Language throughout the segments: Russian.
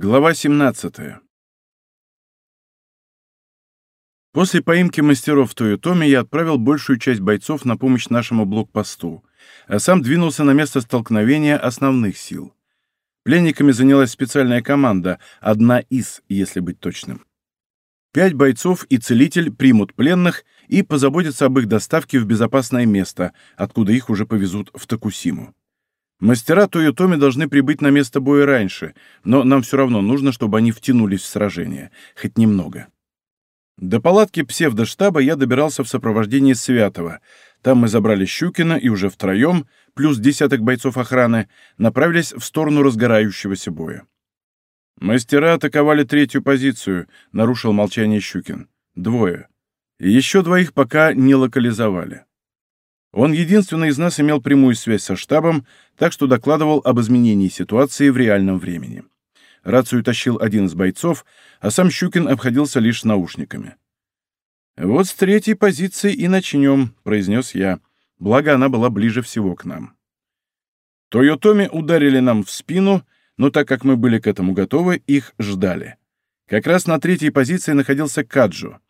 Глава 17. После поимки мастеров в я отправил большую часть бойцов на помощь нашему блокпосту, а сам двинулся на место столкновения основных сил. Пленниками занялась специальная команда, одна из, если быть точным. Пять бойцов и целитель примут пленных и позаботятся об их доставке в безопасное место, откуда их уже повезут в Токусиму. Мастера Тойотоми должны прибыть на место боя раньше, но нам все равно нужно, чтобы они втянулись в сражение, хоть немного. До палатки псевдоштаба я добирался в сопровождении Святого. Там мы забрали Щукина и уже втроем, плюс десяток бойцов охраны, направились в сторону разгорающегося боя. «Мастера атаковали третью позицию», — нарушил молчание Щукин. «Двое. И еще двоих пока не локализовали». Он единственный из нас имел прямую связь со штабом, так что докладывал об изменении ситуации в реальном времени. Рацию тащил один из бойцов, а сам Щукин обходился лишь наушниками. «Вот с третьей позиции и начнем», — произнес я, благо она была ближе всего к нам. Тойотоми ударили нам в спину, но так как мы были к этому готовы, их ждали. Как раз на третьей позиции находился Каджо.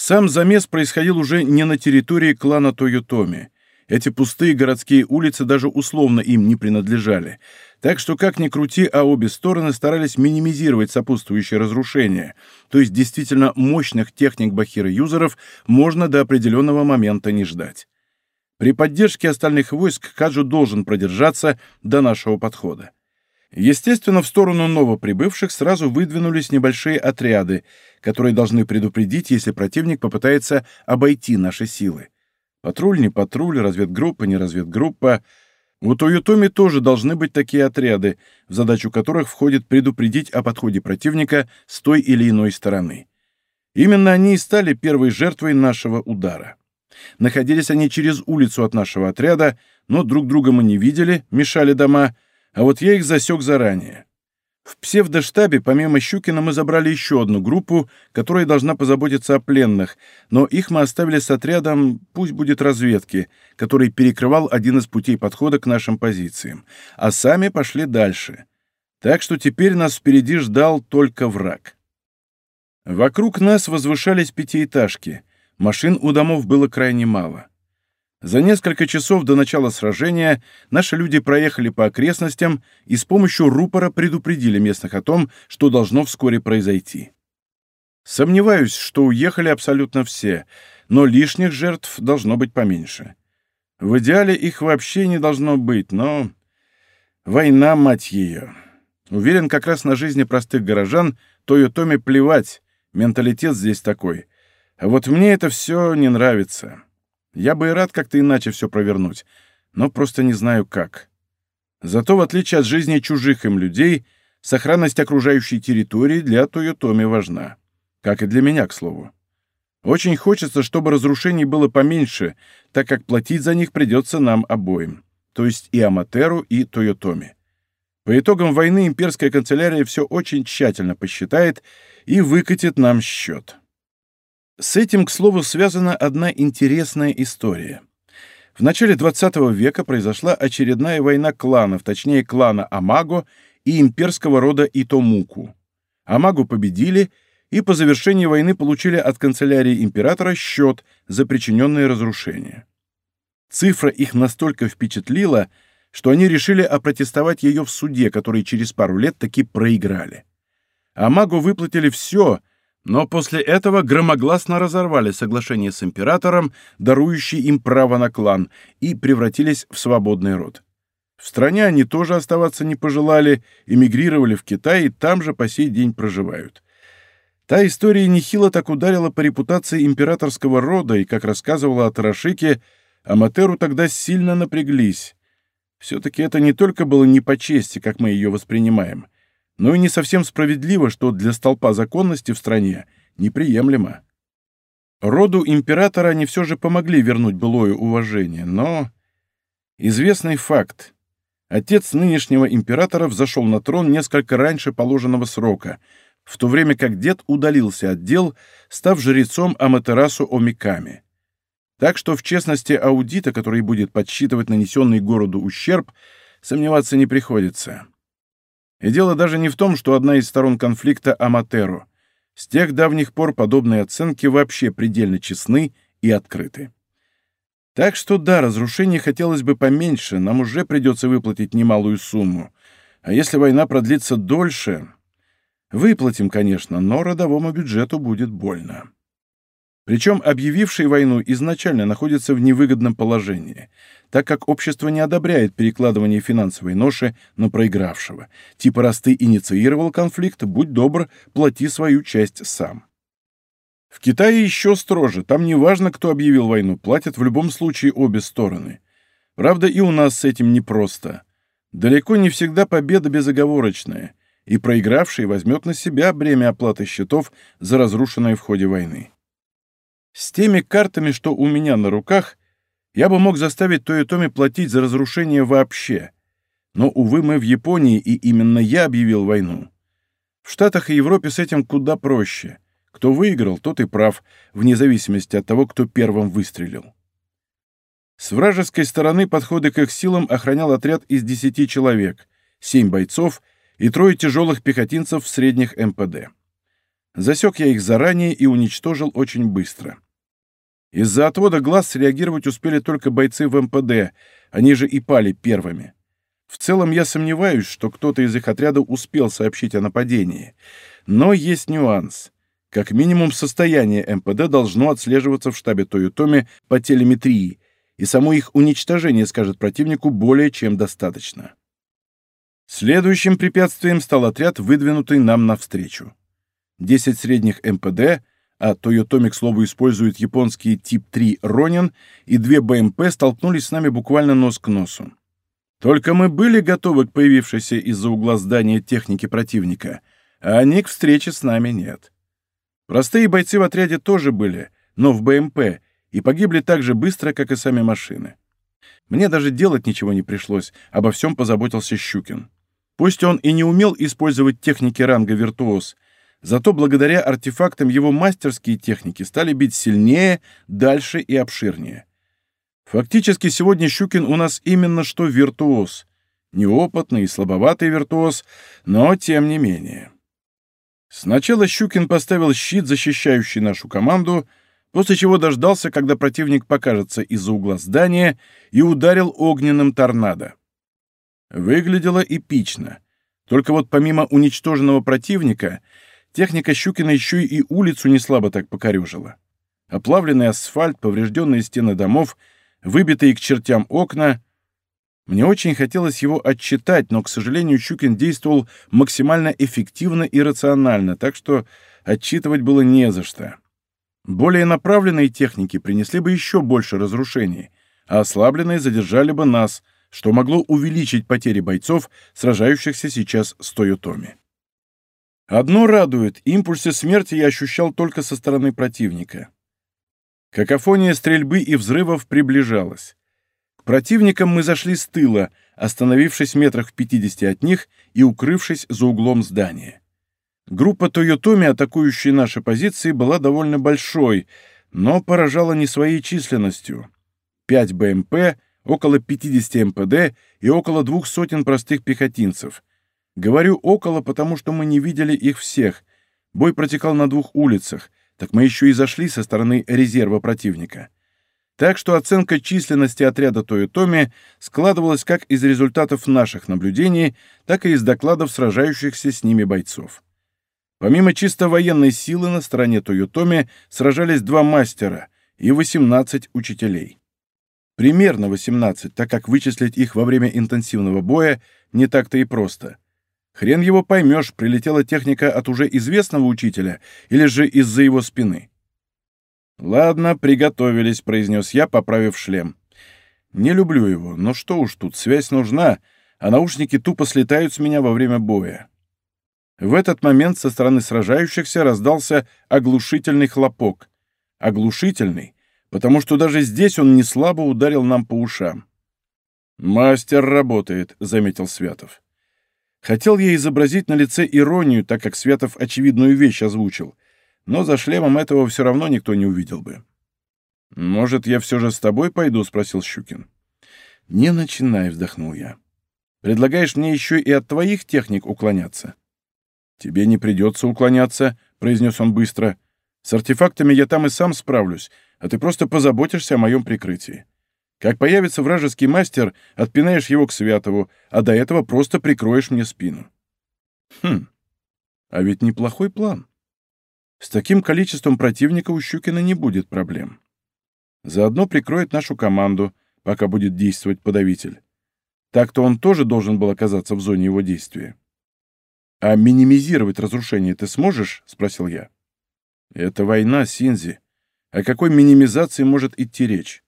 Сам замес происходил уже не на территории клана Тойотоми. Эти пустые городские улицы даже условно им не принадлежали. Так что, как ни крути, а обе стороны старались минимизировать сопутствующие разрушения. То есть действительно мощных техник Бахира-юзеров можно до определенного момента не ждать. При поддержке остальных войск Каджу должен продержаться до нашего подхода. Естественно, в сторону новоприбывших сразу выдвинулись небольшие отряды, которые должны предупредить, если противник попытается обойти наши силы. Патруль, не патруль, разведгруппа, не разведгруппа. У Тойотоми тоже должны быть такие отряды, в задачу которых входит предупредить о подходе противника с той или иной стороны. Именно они и стали первой жертвой нашего удара. Находились они через улицу от нашего отряда, но друг друга мы не видели, мешали дома — а вот я их засек заранее. В псевдоштабе помимо Щукина мы забрали еще одну группу, которая должна позаботиться о пленных, но их мы оставили с отрядом, пусть будет разведки, который перекрывал один из путей подхода к нашим позициям, а сами пошли дальше. Так что теперь нас впереди ждал только враг. Вокруг нас возвышались пятиэтажки, машин у домов было крайне мало. За несколько часов до начала сражения наши люди проехали по окрестностям и с помощью рупора предупредили местных о том, что должно вскоре произойти. Сомневаюсь, что уехали абсолютно все, но лишних жертв должно быть поменьше. В идеале их вообще не должно быть, но... Война, мать ее. Уверен, как раз на жизни простых горожан Тойотоми плевать, менталитет здесь такой. А вот мне это все не нравится. Я бы и рад как-то иначе все провернуть, но просто не знаю как. Зато, в отличие от жизни чужих им людей, сохранность окружающей территории для Тойотоми важна. Как и для меня, к слову. Очень хочется, чтобы разрушений было поменьше, так как платить за них придется нам обоим, то есть и Аматеру, и Тойотоми. По итогам войны имперская канцелярия все очень тщательно посчитает и выкатит нам счет. С этим, к слову, связана одна интересная история. В начале XX века произошла очередная война кланов, точнее клана Амаго и имперского рода Итомуку. Амагу победили и по завершении войны получили от канцелярии императора счет за причиненные разрушения. Цифра их настолько впечатлила, что они решили опротестовать ее в суде, который через пару лет таки проиграли. Амагу выплатили все, но после этого громогласно разорвали соглашение с императором, дарующий им право на клан, и превратились в свободный род. В стране они тоже оставаться не пожелали, эмигрировали в Китай и там же по сей день проживают. Та история нехило так ударила по репутации императорского рода, и, как рассказывала о Тарашике, Аматеру тогда сильно напряглись. Все-таки это не только было не по чести, как мы ее воспринимаем — но и не совсем справедливо, что для столпа законности в стране неприемлемо. Роду императора они все же помогли вернуть былое уважение, но... Известный факт. Отец нынешнего императора взошел на трон несколько раньше положенного срока, в то время как дед удалился от дел, став жрецом Аматерасу Омиками. Так что в честности аудита, который будет подсчитывать нанесенный городу ущерб, сомневаться не приходится. И дело даже не в том, что одна из сторон конфликта — Аматеро. С тех давних пор подобные оценки вообще предельно честны и открыты. Так что да, разрушений хотелось бы поменьше, нам уже придется выплатить немалую сумму. А если война продлится дольше... Выплатим, конечно, но родовому бюджету будет больно. Причем объявивший войну изначально находится в невыгодном положении, так как общество не одобряет перекладывание финансовой ноши на проигравшего. Типа раз ты инициировал конфликт, будь добр, плати свою часть сам. В Китае еще строже, там не важно, кто объявил войну, платят в любом случае обе стороны. Правда, и у нас с этим непросто. Далеко не всегда победа безоговорочная, и проигравший возьмет на себя бремя оплаты счетов за разрушенное в ходе войны. С теми картами, что у меня на руках, я бы мог заставить Тойотоми платить за разрушение вообще. Но, увы, мы в Японии, и именно я объявил войну. В Штатах и Европе с этим куда проще. Кто выиграл, тот и прав, вне зависимости от того, кто первым выстрелил. С вражеской стороны подходы к их силам охранял отряд из десяти человек, семь бойцов и трое тяжелых пехотинцев в средних МПД. Засек я их заранее и уничтожил очень быстро. Из-за отвода глаз среагировать успели только бойцы в МПД, они же и пали первыми. В целом я сомневаюсь, что кто-то из их отряда успел сообщить о нападении. Но есть нюанс. Как минимум состояние МПД должно отслеживаться в штабе Тойотоми по телеметрии, и само их уничтожение скажет противнику более чем достаточно. Следующим препятствием стал отряд, выдвинутый нам навстречу. Десять средних МПД — а Toyotomi, к слову, использует японские тип-3 Ронин, и две БМП столкнулись с нами буквально нос к носу. Только мы были готовы к появившейся из-за угла здания техники противника, а они к встрече с нами нет. Простые бойцы в отряде тоже были, но в БМП, и погибли так же быстро, как и сами машины. Мне даже делать ничего не пришлось, обо всем позаботился Щукин. Пусть он и не умел использовать техники ранга «Виртуоз», Зато благодаря артефактам его мастерские техники стали бить сильнее, дальше и обширнее. Фактически сегодня Щукин у нас именно что виртуоз. Неопытный и слабоватый виртуоз, но тем не менее. Сначала Щукин поставил щит, защищающий нашу команду, после чего дождался, когда противник покажется из-за угла здания, и ударил огненным торнадо. Выглядело эпично. Только вот помимо уничтоженного противника — Техника Щукина еще и улицу не слабо так покорежила. Оплавленный асфальт, поврежденные стены домов, выбитые к чертям окна. Мне очень хотелось его отчитать, но, к сожалению, Щукин действовал максимально эффективно и рационально, так что отчитывать было не за что. Более направленные техники принесли бы еще больше разрушений, а ослабленные задержали бы нас, что могло увеличить потери бойцов, сражающихся сейчас с Тойотоми. Одно радует, импульсы смерти я ощущал только со стороны противника. Какофония стрельбы и взрывов приближалась. К противникам мы зашли с тыла, остановившись метрах в 50 от них и укрывшись за углом здания. Группа Тойотоми, атакующая наши позиции, была довольно большой, но поражала не своей численностью. 5 БМП, около 50 МПД и около двух сотен простых пехотинцев — Говорю «около», потому что мы не видели их всех. Бой протекал на двух улицах, так мы еще и зашли со стороны резерва противника. Так что оценка численности отряда Тойотоми складывалась как из результатов наших наблюдений, так и из докладов сражающихся с ними бойцов. Помимо чисто военной силы на стороне Тойотоми сражались два мастера и 18 учителей. Примерно 18, так как вычислить их во время интенсивного боя не так-то и просто — Хрен его поймешь, прилетела техника от уже известного учителя или же из-за его спины. «Ладно, приготовились», — произнес я, поправив шлем. «Не люблю его, но что уж тут, связь нужна, а наушники тупо слетают с меня во время боя». В этот момент со стороны сражающихся раздался оглушительный хлопок. Оглушительный, потому что даже здесь он не слабо ударил нам по ушам. «Мастер работает», — заметил Святов. Хотел я изобразить на лице иронию, так как Светов очевидную вещь озвучил, но за шлемом этого все равно никто не увидел бы. «Может, я все же с тобой пойду?» — спросил Щукин. «Не начинай», — вздохнул я. Предлагаешь мне еще и от твоих техник уклоняться?» «Тебе не придется уклоняться», — произнес он быстро. «С артефактами я там и сам справлюсь, а ты просто позаботишься о моем прикрытии. Как появится вражеский мастер, отпинаешь его к Святову, а до этого просто прикроешь мне спину». «Хм, а ведь неплохой план. С таким количеством противника у Щукина не будет проблем. Заодно прикроет нашу команду, пока будет действовать подавитель. Так-то он тоже должен был оказаться в зоне его действия. «А минимизировать разрушение ты сможешь?» — спросил я. «Это война, Синзи. О какой минимизации может идти речь?»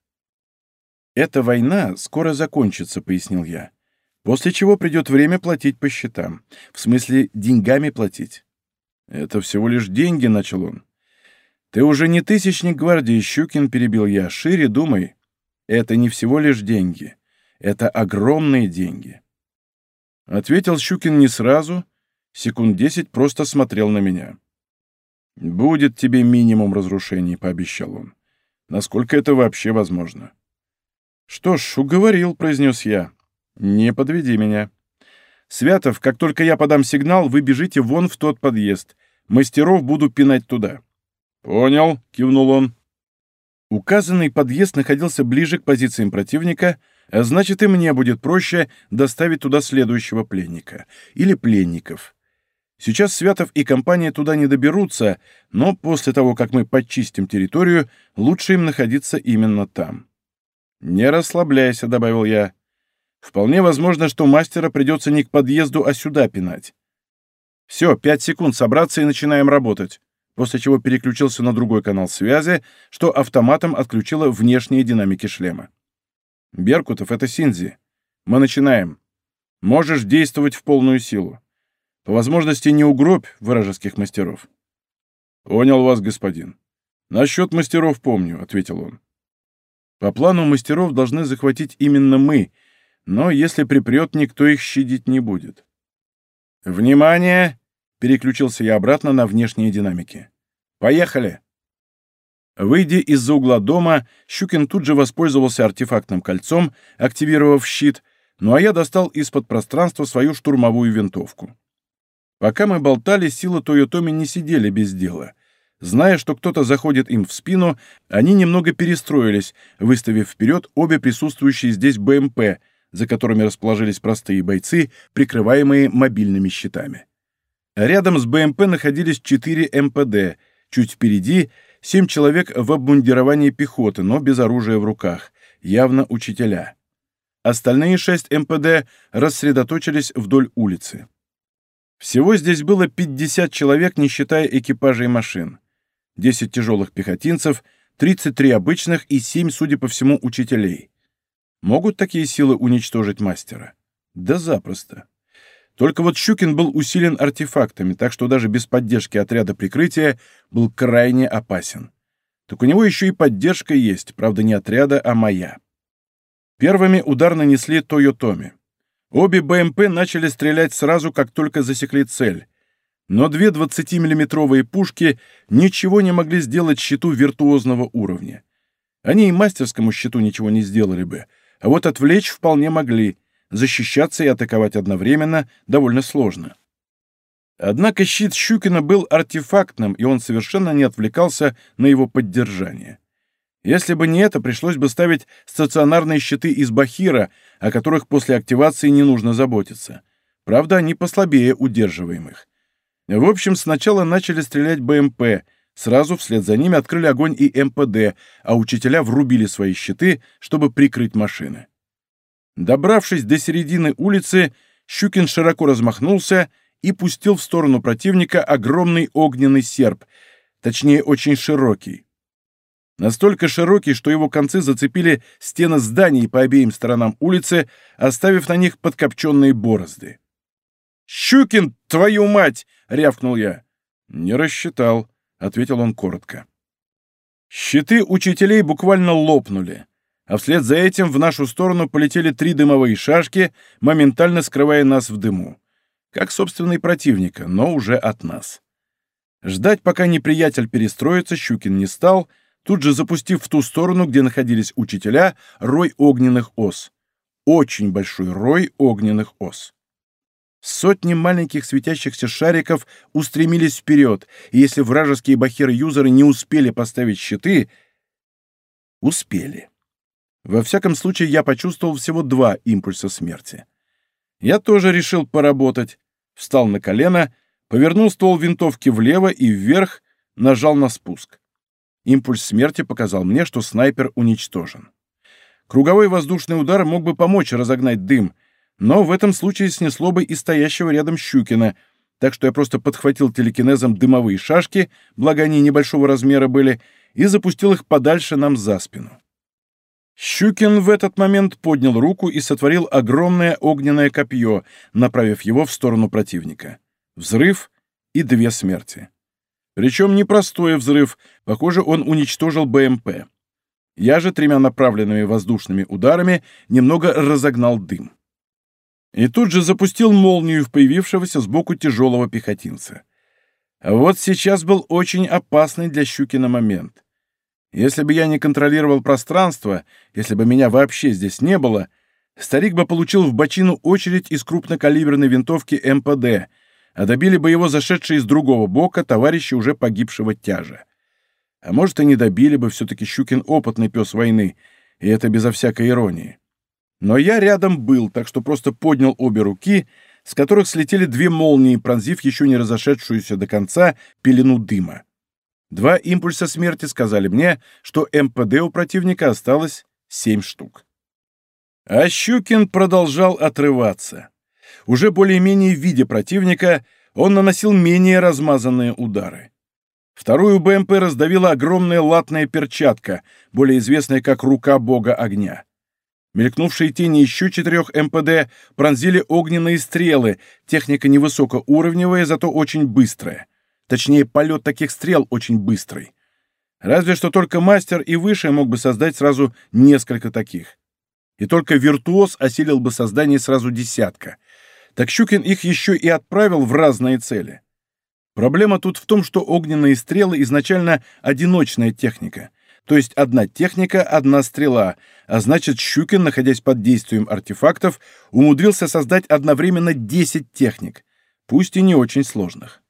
«Эта война скоро закончится», — пояснил я. «После чего придет время платить по счетам. В смысле, деньгами платить». «Это всего лишь деньги», — начал он. «Ты уже не тысячник гвардии, Щукин», — перебил я. «Шире думай. Это не всего лишь деньги. Это огромные деньги. Ответил Щукин не сразу, секунд десять просто смотрел на меня. «Будет тебе минимум разрушений», — пообещал он. «Насколько это вообще возможно?» «Что ж, уговорил», — произнес я. «Не подведи меня. Святов, как только я подам сигнал, вы бежите вон в тот подъезд. Мастеров буду пинать туда». «Понял», — кивнул он. Указанный подъезд находился ближе к позициям противника, а значит, и мне будет проще доставить туда следующего пленника. Или пленников. Сейчас Святов и компания туда не доберутся, но после того, как мы подчистим территорию, лучше им находиться именно там. «Не расслабляйся», — добавил я. «Вполне возможно, что мастера придется не к подъезду, а сюда пинать. Все, пять секунд собраться и начинаем работать» после чего переключился на другой канал связи, что автоматом отключило внешние динамики шлема. Беркутов, это Синзи. Мы начинаем. Можешь действовать в полную силу. По возможности не угробь вражеских мастеров. Понял вас, господин. Насчет мастеров помню, ответил он. По плану мастеров должны захватить именно мы, но если припрет, никто их щадить не будет. «Внимание!» — переключился я обратно на внешние динамики. «Поехали!» Выйдя из-за угла дома, Щукин тут же воспользовался артефактным кольцом, активировав щит, ну а я достал из-под пространства свою штурмовую винтовку. Пока мы болтали, силы Тойотоми не сидели без дела. Зная, что кто-то заходит им в спину, они немного перестроились, выставив вперед обе присутствующие здесь БМП, за которыми расположились простые бойцы, прикрываемые мобильными щитами. Рядом с БМП находились четыре МПД, чуть впереди — Семь человек в обмундировании пехоты, но без оружия в руках, явно учителя. Остальные шесть МПД рассредоточились вдоль улицы. Всего здесь было 50 человек, не считая экипажей машин. 10 тяжелых пехотинцев, 33 обычных и 7, судя по всему, учителей. Могут такие силы уничтожить мастера? Да запросто. Только вот Щукин был усилен артефактами, так что даже без поддержки отряда прикрытия был крайне опасен. Так у него еще и поддержка есть, правда не отряда, а моя. Первыми удар нанесли Тойотоми. Обе БМП начали стрелять сразу, как только засекли цель. Но две 20-миллиметровые пушки ничего не могли сделать щиту виртуозного уровня. Они и мастерскому щиту ничего не сделали бы, а вот отвлечь вполне могли — защищаться и атаковать одновременно довольно сложно. Однако щит Щукина был артефактным, и он совершенно не отвлекался на его поддержание. Если бы не это, пришлось бы ставить стационарные щиты из бахира, о которых после активации не нужно заботиться. Правда, они послабее удерживаемых. В общем, сначала начали стрелять БМП, сразу вслед за ними открыли огонь и МПД, а учителя врубили свои щиты, чтобы прикрыть машины. Добравшись до середины улицы, Щукин широко размахнулся и пустил в сторону противника огромный огненный серп, точнее, очень широкий. Настолько широкий, что его концы зацепили стены зданий по обеим сторонам улицы, оставив на них подкопченные борозды. «Щукин, твою мать!» — рявкнул я. «Не рассчитал», — ответил он коротко. Щиты учителей буквально лопнули а вслед за этим в нашу сторону полетели три дымовые шашки, моментально скрывая нас в дыму. Как, собственно, и противника, но уже от нас. Ждать, пока неприятель перестроится, Щукин не стал, тут же запустив в ту сторону, где находились учителя, рой огненных ос. очень большой рой огненных ос. Сотни маленьких светящихся шариков устремились вперед, и если вражеские бахиры-юзеры не успели поставить щиты, успели. Во всяком случае, я почувствовал всего два импульса смерти. Я тоже решил поработать, встал на колено, повернул ствол винтовки влево и вверх, нажал на спуск. Импульс смерти показал мне, что снайпер уничтожен. Круговой воздушный удар мог бы помочь разогнать дым, но в этом случае снесло бы и стоящего рядом Щукина, так что я просто подхватил телекинезом дымовые шашки, благо они небольшого размера были, и запустил их подальше нам за спину. Щукин в этот момент поднял руку и сотворил огромное огненное копье, направив его в сторону противника. Взрыв и две смерти. Причем непростой взрыв, похоже, он уничтожил БМП. Я же тремя направленными воздушными ударами немного разогнал дым. И тут же запустил молнию в появившегося сбоку тяжелого пехотинца. Вот сейчас был очень опасный для Щукина момент. Если бы я не контролировал пространство, если бы меня вообще здесь не было, старик бы получил в бочину очередь из крупнокалиберной винтовки МПД, а добили бы его зашедшие из другого бока товарищи уже погибшего тяжа. А может, и не добили бы, все-таки Щукин опытный пес войны, и это безо всякой иронии. Но я рядом был, так что просто поднял обе руки, с которых слетели две молнии, пронзив еще не разошедшуюся до конца пелену дыма. Два импульса смерти сказали мне, что МПД у противника осталось семь штук. А Щукин продолжал отрываться. Уже более-менее в виде противника он наносил менее размазанные удары. Вторую БМП раздавила огромная латная перчатка, более известная как «рука бога огня». Мелькнувшие тени еще четырех МПД пронзили огненные стрелы, техника невысокоуровневая, зато очень быстрая. Точнее, полет таких стрел очень быстрый. Разве что только мастер и выше мог бы создать сразу несколько таких. И только виртуоз осилил бы создание сразу десятка. Так Щукин их еще и отправил в разные цели. Проблема тут в том, что огненные стрелы изначально одиночная техника. То есть одна техника, одна стрела, а значит Щукин, находясь под действием артефактов, умудрился создать одновременно 10 техник, пусть и не очень сложных.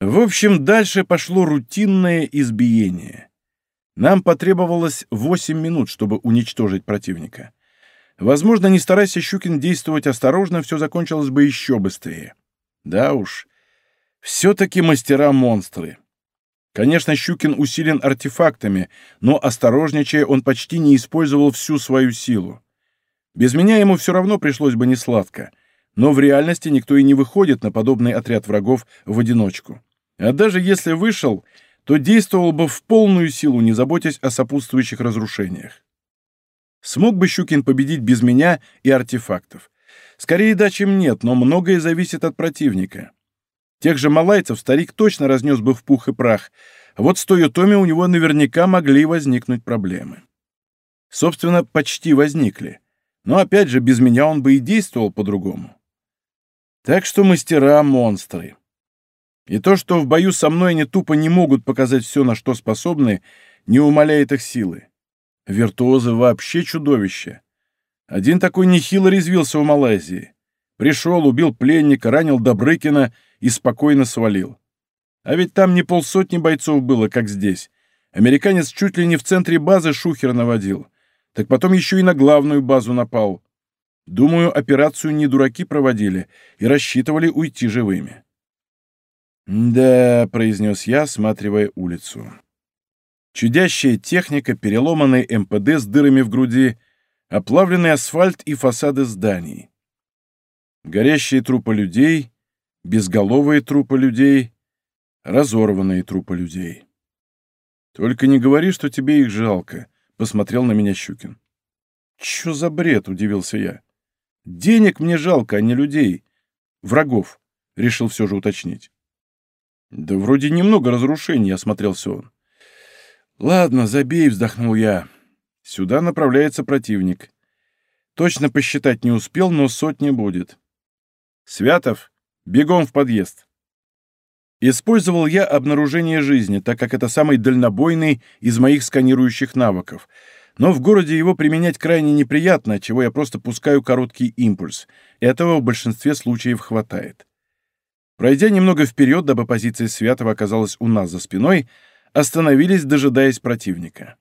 В общем, дальше пошло рутинное избиение. Нам потребовалось 8 минут, чтобы уничтожить противника. Возможно, не старайся Щукин действовать осторожно, все закончилось бы еще быстрее. Да уж, все-таки мастера-монстры. Конечно, Щукин усилен артефактами, но, осторожничая, он почти не использовал всю свою силу. Без меня ему все равно пришлось бы несладко, но в реальности никто и не выходит на подобный отряд врагов в одиночку. А даже если вышел, то действовал бы в полную силу, не заботясь о сопутствующих разрушениях. Смог бы Щукин победить без меня и артефактов? Скорее да, чем нет, но многое зависит от противника. Тех же малайцев старик точно разнес бы в пух и прах, а вот с Тойотоми у него наверняка могли возникнуть проблемы. Собственно, почти возникли. Но опять же, без меня он бы и действовал по-другому. Так что мастера — монстры. И то, что в бою со мной они тупо не могут показать все, на что способны, не умаляет их силы. Виртуозы вообще чудовища. Один такой нехило резвился в Малайзии. Пришел, убил пленника, ранил Добрыкина и спокойно свалил. А ведь там не полсотни бойцов было, как здесь. Американец чуть ли не в центре базы шухер наводил. Так потом еще и на главную базу напал. Думаю, операцию не дураки проводили и рассчитывали уйти живыми. «Да», — произнес я, осматривая улицу. Чудящая техника, переломанный МПД с дырами в груди, оплавленный асфальт и фасады зданий. Горящие трупы людей, безголовые трупы людей, разорванные трупы людей. «Только не говори, что тебе их жалко», — посмотрел на меня Щукин. «Чё за бред?» — удивился я. «Денег мне жалко, а не людей. Врагов», — решил все же уточнить. «Да вроде немного разрушений», — осмотрелся он. «Ладно, забей», — вздохнул я. «Сюда направляется противник. Точно посчитать не успел, но сотни будет». «Святов, бегом в подъезд». Использовал я обнаружение жизни, так как это самый дальнобойный из моих сканирующих навыков. но в городе его применять крайне неприятно, чего я просто пускаю короткий импульс. Этого в большинстве случаев хватает. Пройдя немного вперед, дабы позиция Святого оказалась у нас за спиной, остановились, дожидаясь противника.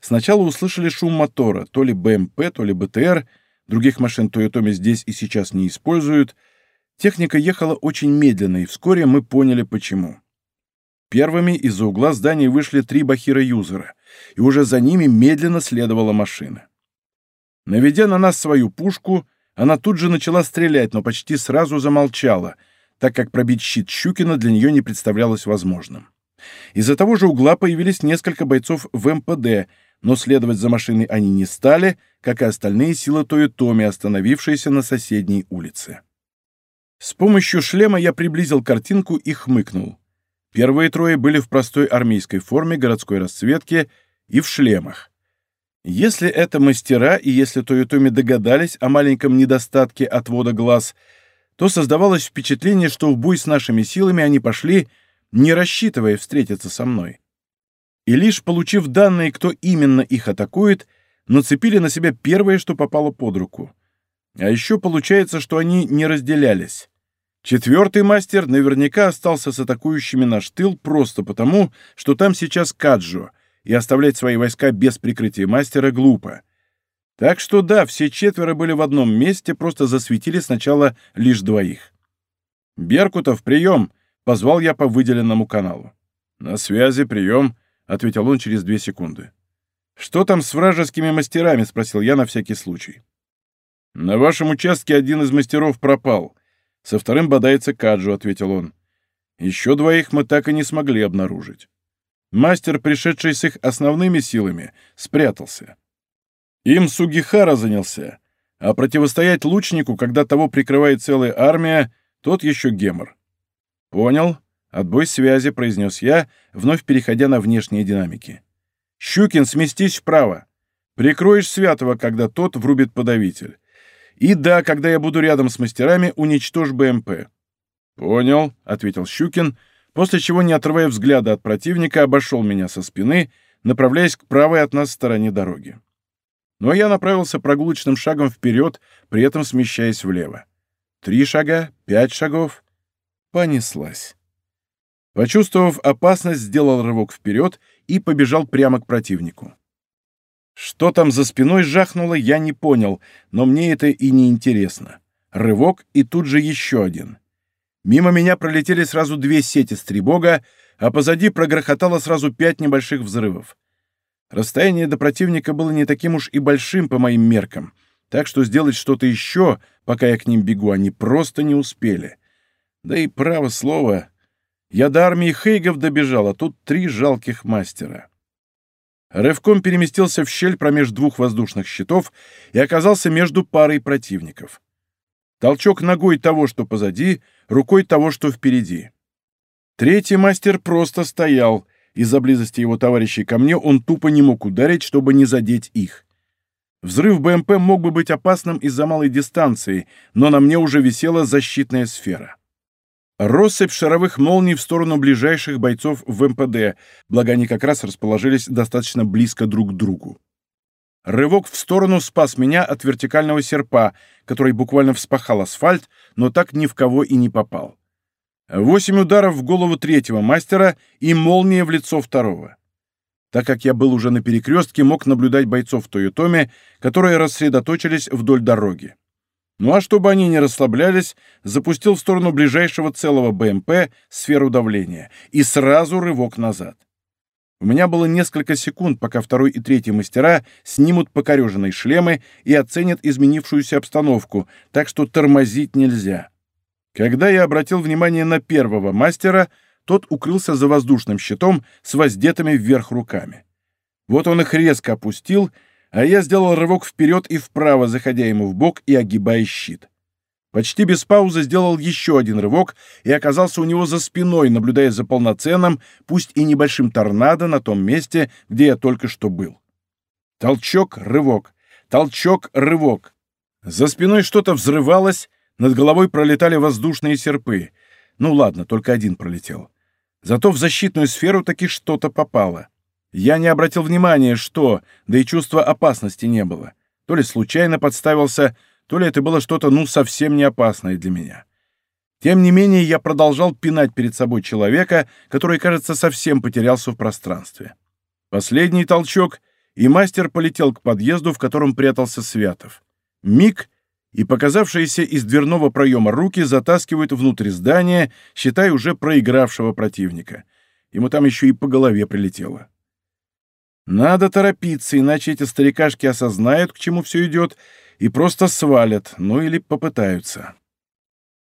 Сначала услышали шум мотора, то ли БМП, то ли БТР, других машин Тойотоми здесь и сейчас не используют. Техника ехала очень медленно, и вскоре мы поняли, почему. Первыми из-за угла здания вышли три бахира-юзера, и уже за ними медленно следовала машина. Наведя на нас свою пушку, она тут же начала стрелять, но почти сразу замолчала, так как пробить щит Щукина для нее не представлялось возможным. Из-за того же угла появились несколько бойцов в МПД, но следовать за машиной они не стали, как и остальные силы Тойотоми, остановившиеся на соседней улице. С помощью шлема я приблизил картинку и хмыкнул. Первые трое были в простой армейской форме городской расцветки и в шлемах. Если это мастера, и если Тойотоми догадались о маленьком недостатке отвода глаз, то создавалось впечатление, что в бой с нашими силами они пошли, не рассчитывая встретиться со мной. И лишь получив данные, кто именно их атакует, нацепили на себя первое, что попало под руку. А еще получается, что они не разделялись. Четвертый мастер наверняка остался с атакующими наш тыл просто потому, что там сейчас Каджо, и оставлять свои войска без прикрытия мастера глупо. Так что да, все четверо были в одном месте, просто засветили сначала лишь двоих. «Беркутов, прием!» — позвал я по выделенному каналу. «На связи, прием!» — ответил он через две секунды. «Что там с вражескими мастерами?» — спросил я на всякий случай. «На вашем участке один из мастеров пропал», со вторым бодается Каджу, — ответил он. Еще двоих мы так и не смогли обнаружить. Мастер, пришедший с их основными силами, спрятался. Им Сугихара занялся, а противостоять лучнику, когда того прикрывает целая армия, тот еще гемор. «Понял. Отбой связи», — произнес я, вновь переходя на внешние динамики. «Щукин, сместись вправо. Прикроешь Святого, когда тот врубит подавитель. И да, когда я буду рядом с мастерами, уничтожь БМП. Понял, ответил Щукин, после чего, не отрывая взгляда от противника, обошел меня со спины, направляясь к правой от нас стороне дороги. Но я направился прогулочным шагом вперед, при этом смещаясь влево. Три шага, пять шагов. Понеслась. Почувствовав опасность, сделал рывок вперед и побежал прямо к противнику. Что там за спиной жахнуло, я не понял, но мне это и не интересно. Рывок и тут же еще один. Мимо меня пролетели сразу две сети стрибога, а позади прогрохотало сразу пять небольших взрывов. Расстояние до противника было не таким уж и большим по моим меркам, так что сделать что-то еще, пока я к ним бегу, они просто не успели. Да и право слово, я до армии Хейгов добежал, а тут три жалких мастера рывком переместился в щель промеж двух воздушных щитов и оказался между парой противников. Толчок ногой того, что позади, рукой того, что впереди. Третий мастер просто стоял. Из-за близости его товарищей ко мне он тупо не мог ударить, чтобы не задеть их. Взрыв БМП мог бы быть опасным из-за малой дистанции, но на мне уже висела защитная сфера. Россыпь шаровых молний в сторону ближайших бойцов в МПД, благо они как раз расположились достаточно близко друг к другу. Рывок в сторону спас меня от вертикального серпа, который буквально вспахал асфальт, но так ни в кого и не попал. Восемь ударов в голову третьего мастера и молния в лицо второго. Так как я был уже на перекрестке, мог наблюдать бойцов в Тойотоме, которые рассредоточились вдоль дороги. Ну а чтобы они не расслаблялись, запустил в сторону ближайшего целого БМП сферу давления и сразу рывок назад. У меня было несколько секунд, пока второй и третий мастера снимут покореженные шлемы и оценят изменившуюся обстановку, так что тормозить нельзя. Когда я обратил внимание на первого мастера, тот укрылся за воздушным щитом с воздетыми вверх руками. Вот он их резко опустил а я сделал рывок вперед и вправо, заходя ему в бок и огибая щит. Почти без паузы сделал еще один рывок и оказался у него за спиной, наблюдая за полноценным, пусть и небольшим торнадо на том месте, где я только что был. Толчок, рывок, толчок, рывок. За спиной что-то взрывалось, над головой пролетали воздушные серпы. Ну ладно, только один пролетел. Зато в защитную сферу таки что-то попало. Я не обратил внимания, что, да и чувства опасности не было. То ли случайно подставился, то ли это было что-то, ну, совсем не опасное для меня. Тем не менее, я продолжал пинать перед собой человека, который, кажется, совсем потерялся в пространстве. Последний толчок, и мастер полетел к подъезду, в котором прятался Святов. Миг, и показавшиеся из дверного проема руки затаскивают внутрь здания, считай уже проигравшего противника. Ему там еще и по голове прилетело. Надо торопиться, иначе эти старикашки осознают, к чему все идет, и просто свалят, ну или попытаются.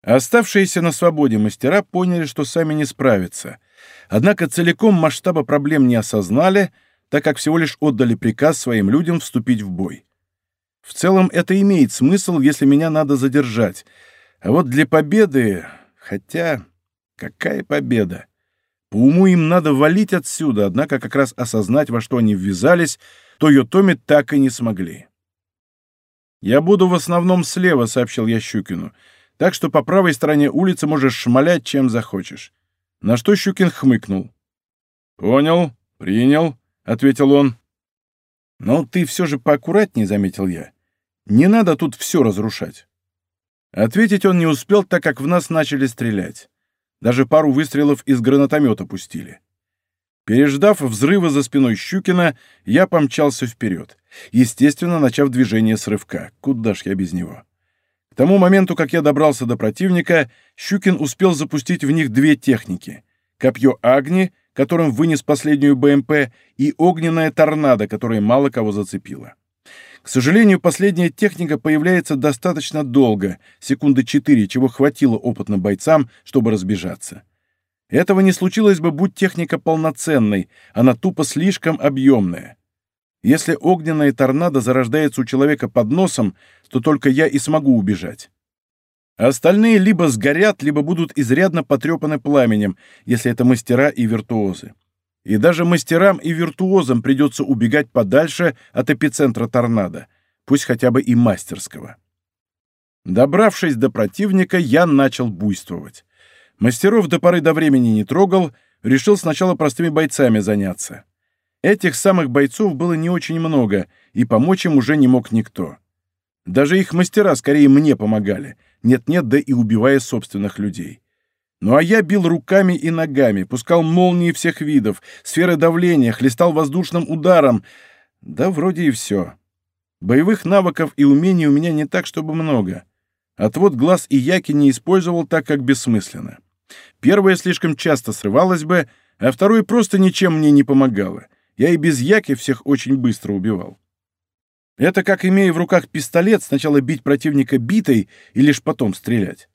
Оставшиеся на свободе мастера поняли, что сами не справятся. Однако целиком масштаба проблем не осознали, так как всего лишь отдали приказ своим людям вступить в бой. В целом это имеет смысл, если меня надо задержать. А вот для победы... Хотя... Какая победа? По уму им надо валить отсюда, однако как раз осознать, во что они ввязались, то Йотоми так и не смогли. «Я буду в основном слева», — сообщил я Щукину. «Так что по правой стороне улицы можешь шмалять, чем захочешь». На что Щукин хмыкнул. «Понял, принял», — ответил он. «Но ты все же поаккуратнее», — заметил я. «Не надо тут все разрушать». Ответить он не успел, так как в нас начали стрелять. Даже пару выстрелов из гранатомета пустили. Переждав взрывы за спиной Щукина, я помчался вперед, естественно, начав движение с рывка. Куда ж я без него? К тому моменту, как я добрался до противника, Щукин успел запустить в них две техники — копье Агни, которым вынес последнюю БМП, и огненная торнадо, которая мало кого зацепила. К сожалению, последняя техника появляется достаточно долго, секунды четыре, чего хватило опытным бойцам, чтобы разбежаться. Этого не случилось бы, будь техника полноценной, она тупо слишком объемная. Если огненная торнадо зарождается у человека под носом, то только я и смогу убежать. Остальные либо сгорят, либо будут изрядно потрепаны пламенем, если это мастера и виртуозы. И даже мастерам и виртуозам придется убегать подальше от эпицентра торнадо, пусть хотя бы и мастерского. Добравшись до противника, я начал буйствовать. Мастеров до поры до времени не трогал, решил сначала простыми бойцами заняться. Этих самых бойцов было не очень много, и помочь им уже не мог никто. Даже их мастера скорее мне помогали, нет-нет, да и убивая собственных людей. Ну а я бил руками и ногами, пускал молнии всех видов, сферы давления, хлестал воздушным ударом. Да вроде и все. Боевых навыков и умений у меня не так, чтобы много. Отвод глаз и яки не использовал так, как бессмысленно. Первое слишком часто срывалось бы, а второе просто ничем мне не помогало. Я и без яки всех очень быстро убивал. Это как, имея в руках пистолет, сначала бить противника битой и лишь потом стрелять.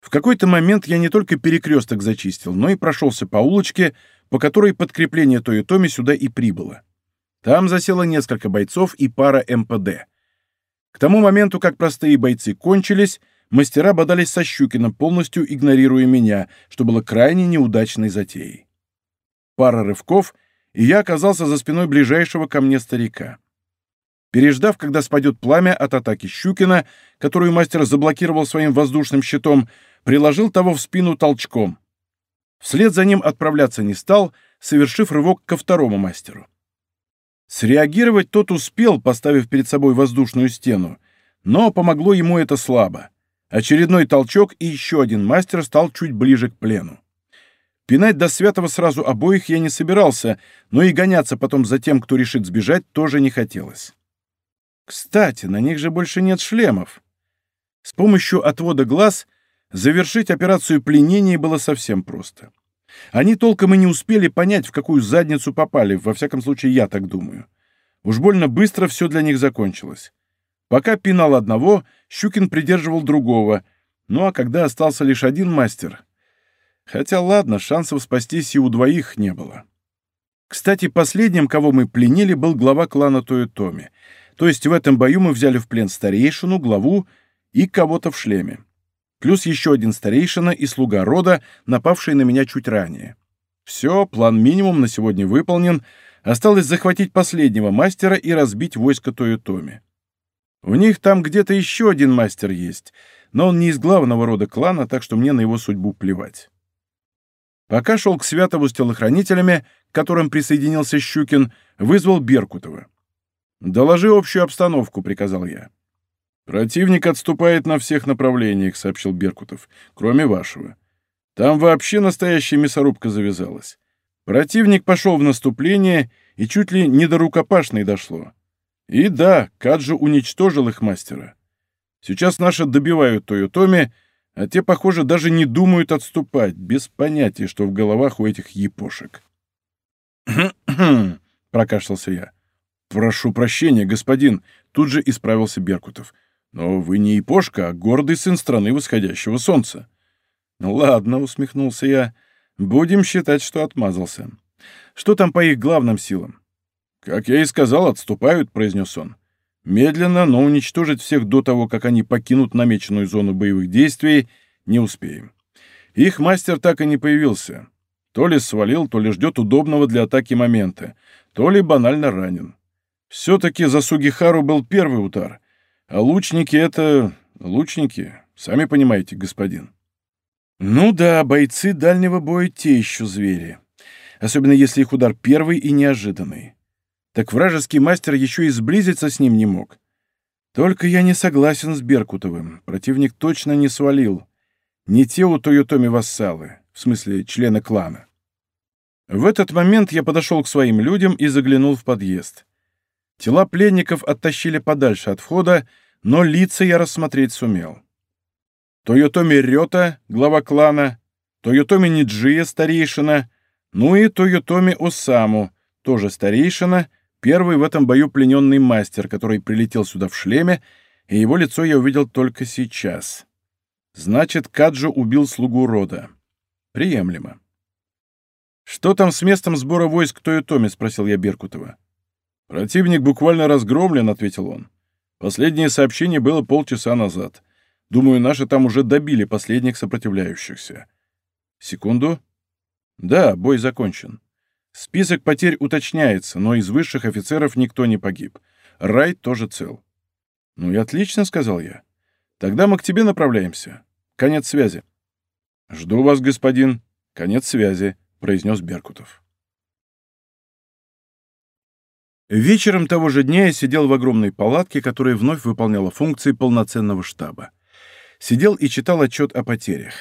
В какой-то момент я не только перекресток зачистил, но и прошелся по улочке, по которой подкрепление Тойотоми сюда и прибыло. Там засело несколько бойцов и пара МПД. К тому моменту, как простые бойцы кончились, мастера бодались со Щукиным, полностью игнорируя меня, что было крайне неудачной затеей. Пара рывков, и я оказался за спиной ближайшего ко мне старика. Переждав, когда спадет пламя от атаки Щукина, которую мастер заблокировал своим воздушным щитом, приложил того в спину толчком. Вслед за ним отправляться не стал, совершив рывок ко второму мастеру. Среагировать тот успел, поставив перед собой воздушную стену, но помогло ему это слабо. Очередной толчок, и еще один мастер стал чуть ближе к плену. Пинать до святого сразу обоих я не собирался, но и гоняться потом за тем, кто решит сбежать, тоже не хотелось. Кстати, на них же больше нет шлемов. С помощью отвода глаз завершить операцию пленения было совсем просто. Они толком и не успели понять, в какую задницу попали, во всяком случае, я так думаю. Уж больно быстро все для них закончилось. Пока пинал одного, Щукин придерживал другого, ну а когда остался лишь один мастер... Хотя ладно, шансов спастись и у двоих не было. Кстати, последним, кого мы пленили, был глава клана Тойотоми. То есть в этом бою мы взяли в плен старейшину, главу и кого-то в шлеме плюс еще один старейшина и слуга рода, напавший на меня чуть ранее. Все, план минимум на сегодня выполнен, осталось захватить последнего мастера и разбить войско Тойотоми. У них там где-то еще один мастер есть, но он не из главного рода клана, так что мне на его судьбу плевать. Пока шел к Святову с телохранителями, к которым присоединился Щукин, вызвал Беркутова. «Доложи общую обстановку», — приказал я. «Противник отступает на всех направлениях», — сообщил Беркутов, — «кроме вашего. Там вообще настоящая мясорубка завязалась. Противник пошел в наступление, и чуть ли не до рукопашной дошло. И да, Каджу уничтожил их мастера. Сейчас наши добивают Тойотоми, а те, похоже, даже не думают отступать, без понятия, что в головах у этих епошек. прокашлялся я. «Прошу прощения, господин», — тут же исправился Беркутов. «Но вы не епошка, а гордый сын страны восходящего солнца». «Ну ладно», — усмехнулся я, — «будем считать, что отмазался. Что там по их главным силам?» «Как я и сказал, отступают», — произнес он. Медленно, но уничтожить всех до того, как они покинут намеченную зону боевых действий, не успеем. Их мастер так и не появился. То ли свалил, то ли ждет удобного для атаки момента, то ли банально ранен. Все-таки за Сугихару был первый удар, а лучники — это... лучники, сами понимаете, господин. Ну да, бойцы дальнего боя те еще звери. Особенно если их удар первый и неожиданный так вражеский мастер еще и сблизиться с ним не мог. Только я не согласен с Беркутовым. Противник точно не свалил. Не те у Тойотоми вассалы, в смысле члены клана. В этот момент я подошел к своим людям и заглянул в подъезд. Тела пленников оттащили подальше от входа, но лица я рассмотреть сумел. Тойотоми Рёта, глава клана, Тойотоми Ниджия, старейшина, ну и Тойотоми Осаму, тоже старейшина, Первый в этом бою плененный мастер, который прилетел сюда в шлеме, и его лицо я увидел только сейчас. Значит, Каджо убил слугу рода. Приемлемо. «Что там с местом сбора войск Тойотоми?» — спросил я Беркутова. «Противник буквально разгромлен», — ответил он. «Последнее сообщение было полчаса назад. Думаю, наши там уже добили последних сопротивляющихся». «Секунду?» «Да, бой закончен. Список потерь уточняется, но из высших офицеров никто не погиб. Рай тоже цел. «Ну и отлично», — сказал я. «Тогда мы к тебе направляемся. Конец связи». «Жду вас, господин. Конец связи», — произнес Беркутов. Вечером того же дня я сидел в огромной палатке, которая вновь выполняла функции полноценного штаба. Сидел и читал отчет о потерях.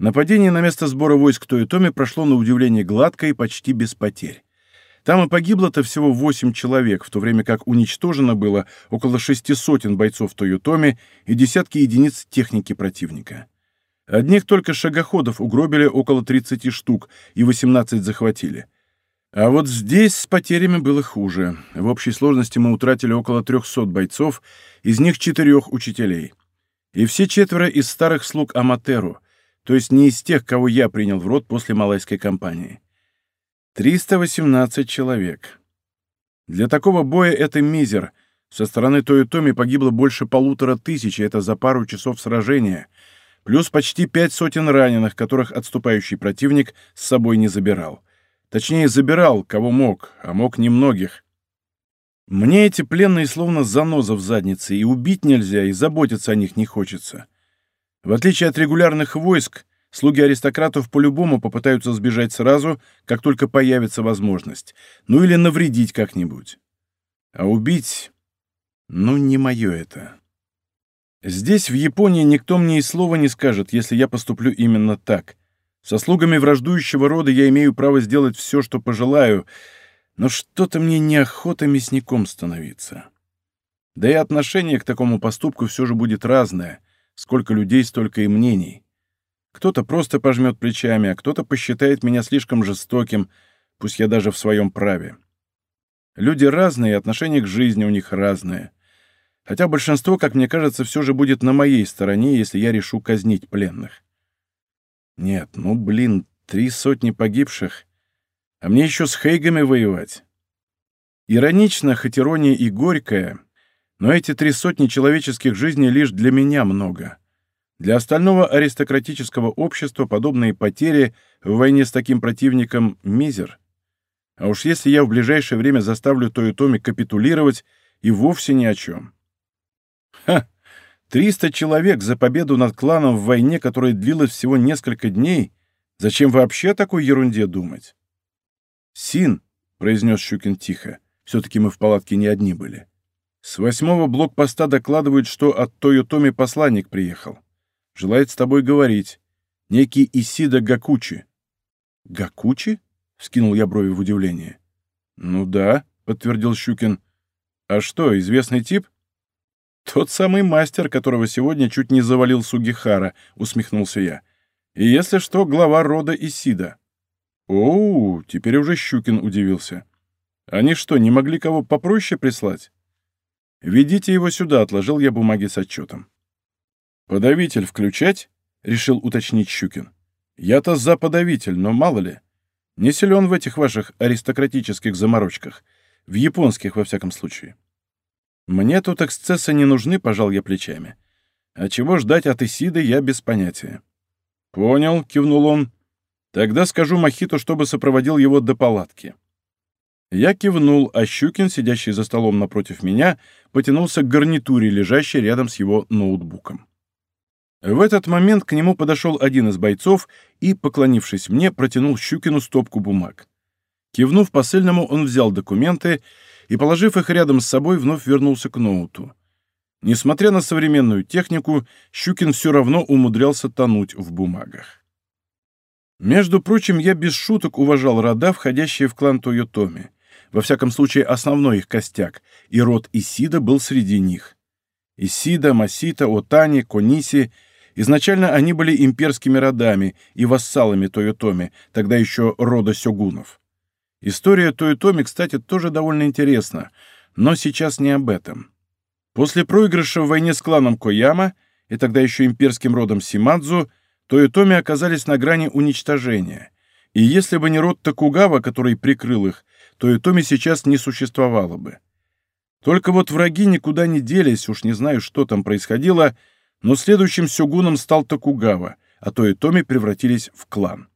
Нападение на место сбора войск Тойотоми прошло на удивление гладко и почти без потерь. Там и погибло-то всего восемь человек, в то время как уничтожено было около шести сотен бойцов Тойотоми и десятки единиц техники противника. Одних только шагоходов угробили около 30 штук и 18 захватили. А вот здесь с потерями было хуже. В общей сложности мы утратили около 300 бойцов, из них четырех учителей. И все четверо из старых слуг Аматеру — то есть не из тех, кого я принял в рот после малайской кампании. 318 человек. Для такого боя это мизер. Со стороны Тойотоми погибло больше полутора тысяч, и это за пару часов сражения, плюс почти пять сотен раненых, которых отступающий противник с собой не забирал. Точнее, забирал, кого мог, а мог немногих. Мне эти пленные словно заноза в заднице, и убить нельзя, и заботиться о них не хочется. В отличие от регулярных войск, слуги аристократов по-любому попытаются сбежать сразу, как только появится возможность, ну или навредить как-нибудь. А убить... Ну, не мое это. Здесь, в Японии, никто мне и слова не скажет, если я поступлю именно так. Со слугами враждующего рода я имею право сделать все, что пожелаю, но что-то мне неохота мясником становиться. Да и отношение к такому поступку все же будет разное, Сколько людей, столько и мнений. Кто-то просто пожмет плечами, а кто-то посчитает меня слишком жестоким, пусть я даже в своем праве. Люди разные, и отношение к жизни у них разное. Хотя большинство, как мне кажется, все же будет на моей стороне, если я решу казнить пленных. Нет, ну блин, три сотни погибших. А мне еще с Хейгами воевать. Иронично, хоть ирония и горькая, но эти три сотни человеческих жизней лишь для меня много. Для остального аристократического общества подобные потери в войне с таким противником — мизер. А уж если я в ближайшее время заставлю Тойотоми капитулировать, и вовсе ни о чем. Ха! Триста человек за победу над кланом в войне, которая длилась всего несколько дней, Зачем вообще о такой ерунде думать? «Син», — произнес Щукин тихо, — все-таки мы в палатке не одни были. С восьмого блокпоста докладывают, что от Тойотоми посланник приехал. Желает с тобой говорить. Некий Исида Гакучи. «Гакучи?» — вскинул я брови в удивлении. «Ну да», — подтвердил Щукин. «А что, известный тип?» «Тот самый мастер, которого сегодня чуть не завалил Сугихара», — усмехнулся я. «И если что, глава рода Исида». «Оу, теперь уже Щукин удивился. Они что, не могли кого попроще прислать?» «Ведите его сюда», — отложил я бумаги с отчетом. «Подавитель включать?» — решил уточнить Щукин. «Я-то за подавитель, но мало ли. Не силен в этих ваших аристократических заморочках. В японских, во всяком случае». «Мне тут эксцессы не нужны», — пожал я плечами. «А чего ждать от Исиды, я без понятия». «Понял», — кивнул он. «Тогда скажу Махиту, чтобы сопроводил его до палатки». Я кивнул, а Щукин, сидящий за столом напротив меня, потянулся к гарнитуре, лежащей рядом с его ноутбуком. В этот момент к нему подошел один из бойцов и, поклонившись мне, протянул Щукину стопку бумаг. Кивнув посыльному, он взял документы и, положив их рядом с собой, вновь вернулся к ноуту. Несмотря на современную технику, Щукин все равно умудрялся тонуть в бумагах. Между прочим, я без шуток уважал рода, входящие в клан Тойотоми. Во всяком случае, основной их костяк, и род Исида был среди них. Исида, Масита, Отани, Кониси — изначально они были имперскими родами и вассалами Тойотоми, тогда еще рода сёгунов. История Тойотоми, кстати, тоже довольно интересна, но сейчас не об этом. После проигрыша в войне с кланом Кояма и тогда еще имперским родом Симадзу, Тойотоми оказались на грани уничтожения. И если бы не род Токугава, который прикрыл их, то Томи сейчас не существовало бы. Только вот враги никуда не делись, уж не знаю, что там происходило, но следующим сёгуном стал Токугава, а то и Томи превратились в клан.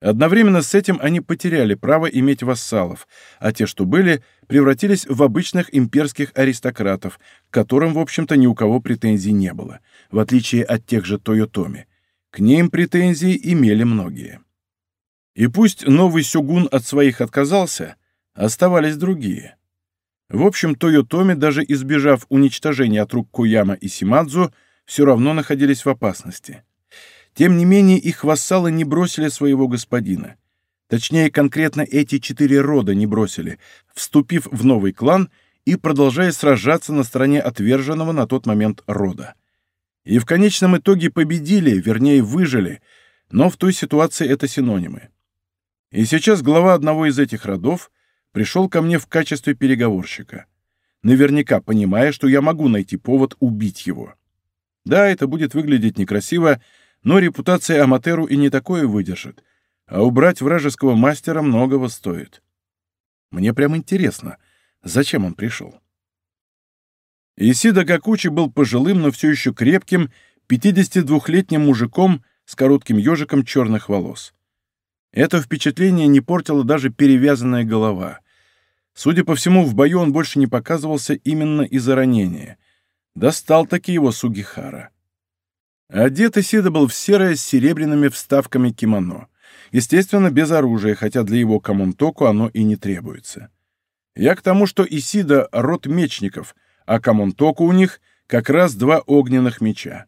Одновременно с этим они потеряли право иметь вассалов, а те, что были, превратились в обычных имперских аристократов, к которым, в общем-то, ни у кого претензий не было, в отличие от тех же Тойотоми. К ним претензии имели многие. И пусть новый сёгун от своих отказался, оставались другие. В общем, Тойотоми, даже избежав уничтожения от рук Куяма и Симадзу, все равно находились в опасности. Тем не менее, их вассалы не бросили своего господина. Точнее, конкретно эти четыре рода не бросили, вступив в новый клан и продолжая сражаться на стороне отверженного на тот момент рода. И в конечном итоге победили, вернее, выжили, но в той ситуации это синонимы. И сейчас глава одного из этих родов пришел ко мне в качестве переговорщика, наверняка понимая, что я могу найти повод убить его. Да, это будет выглядеть некрасиво, но репутация Аматеру и не такое выдержит, а убрать вражеского мастера многого стоит. Мне прям интересно, зачем он пришел. Исида Гакучи был пожилым, но все еще крепким, 52-летним мужиком с коротким ежиком черных волос. Это впечатление не портила даже перевязанная голова. Судя по всему, в бою он больше не показывался именно из-за ранения. Достал-таки его Сугихара. Одет Исида был в серое с серебряными вставками кимоно. Естественно, без оружия, хотя для его камонтоку оно и не требуется. Я к тому, что Исида — род мечников, а камонтоку у них как раз два огненных меча.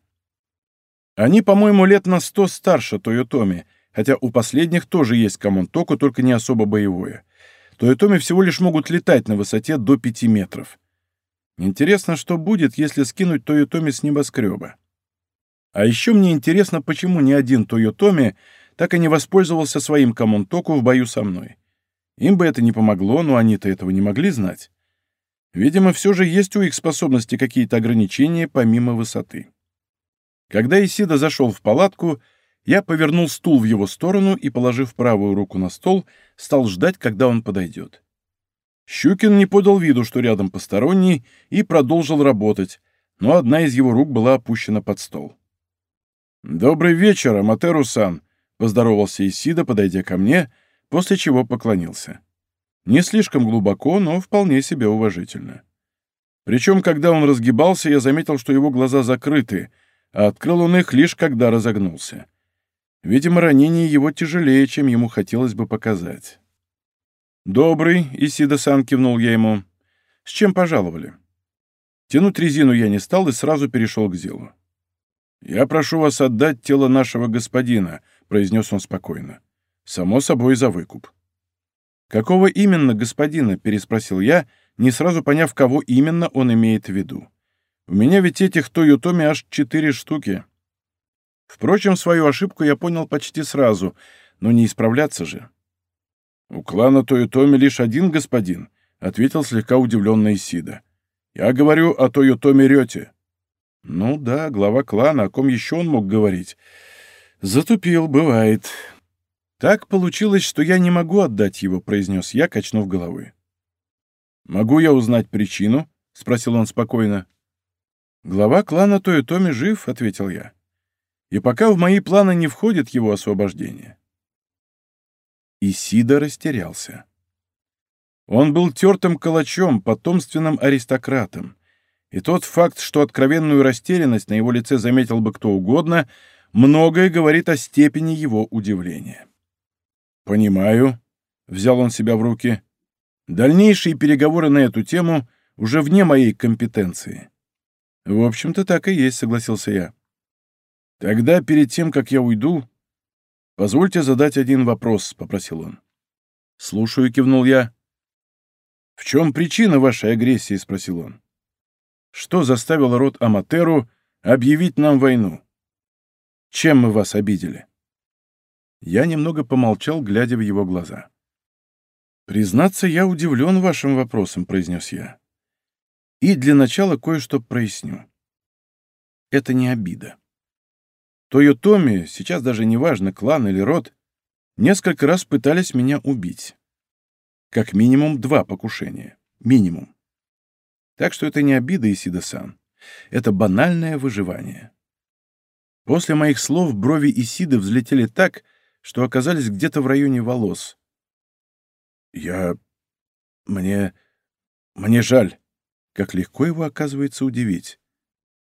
Они, по-моему, лет на сто старше Тойотоми — хотя у последних тоже есть камонтоку, только не особо боевое. Тойотоми всего лишь могут летать на высоте до 5 метров. Интересно, что будет, если скинуть Тойотоми с небоскреба. А еще мне интересно, почему ни один Тойотоми так и не воспользовался своим камонтоку в бою со мной. Им бы это не помогло, но они-то этого не могли знать. Видимо, все же есть у их способности какие-то ограничения помимо высоты. Когда Исида зашел в палатку, я повернул стул в его сторону и, положив правую руку на стол, стал ждать, когда он подойдет. Щукин не подал виду, что рядом посторонний, и продолжил работать, но одна из его рук была опущена под стол. «Добрый вечер, Аматеру-сан», — поздоровался Исида, подойдя ко мне, после чего поклонился. Не слишком глубоко, но вполне себе уважительно. Причем, когда он разгибался, я заметил, что его глаза закрыты, а открыл он их лишь когда разогнулся. Видимо, ранение его тяжелее, чем ему хотелось бы показать. «Добрый», — Исида-сан кивнул я ему. «С чем пожаловали?» Тянуть резину я не стал и сразу перешел к делу. «Я прошу вас отдать тело нашего господина», — произнес он спокойно. «Само собой, за выкуп». «Какого именно господина?» — переспросил я, не сразу поняв, кого именно он имеет в виду. «У меня ведь этих Тойотоми аж четыре штуки». Впрочем, свою ошибку я понял почти сразу, но не исправляться же. «У клана Тойотоми лишь один господин», — ответил слегка удивленный Исида. «Я говорю о Тойотоми Рете». «Ну да, глава клана, о ком еще он мог говорить?» «Затупил, бывает». «Так получилось, что я не могу отдать его», — произнес я, качнув головы. «Могу я узнать причину?» — спросил он спокойно. «Глава клана Тойотоми жив», — ответил я. «И пока в мои планы не входит его освобождение». Исида растерялся. Он был тертым калачом, потомственным аристократом, и тот факт, что откровенную растерянность на его лице заметил бы кто угодно, многое говорит о степени его удивления. «Понимаю», — взял он себя в руки. «Дальнейшие переговоры на эту тему уже вне моей компетенции». «В общем-то, так и есть», — согласился я. «Тогда, перед тем, как я уйду, позвольте задать один вопрос», — попросил он. «Слушаю», — кивнул я. «В чем причина вашей агрессии?» — спросил он. «Что заставило род Аматеру объявить нам войну? Чем мы вас обидели?» Я немного помолчал, глядя в его глаза. «Признаться, я удивлен вашим вопросом», — произнес я. «И для начала кое-что проясню. Это не обида. Тойотоми, сейчас даже не важно, клан или род, несколько раз пытались меня убить. Как минимум два покушения. Минимум. Так что это не обида, Исида-сан. Это банальное выживание. После моих слов брови Исиды взлетели так, что оказались где-то в районе волос. «Я... мне... мне жаль. Как легко его, оказывается, удивить.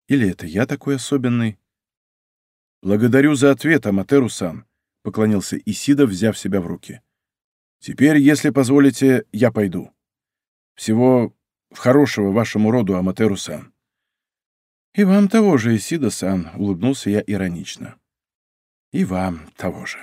Или это я такой особенный?» «Благодарю за ответ, Аматеру-сан», — поклонился Исида, взяв себя в руки. «Теперь, если позволите, я пойду. Всего хорошего вашему роду, Аматеру-сан». «И вам того же, Исида-сан», — улыбнулся я иронично. «И вам того же».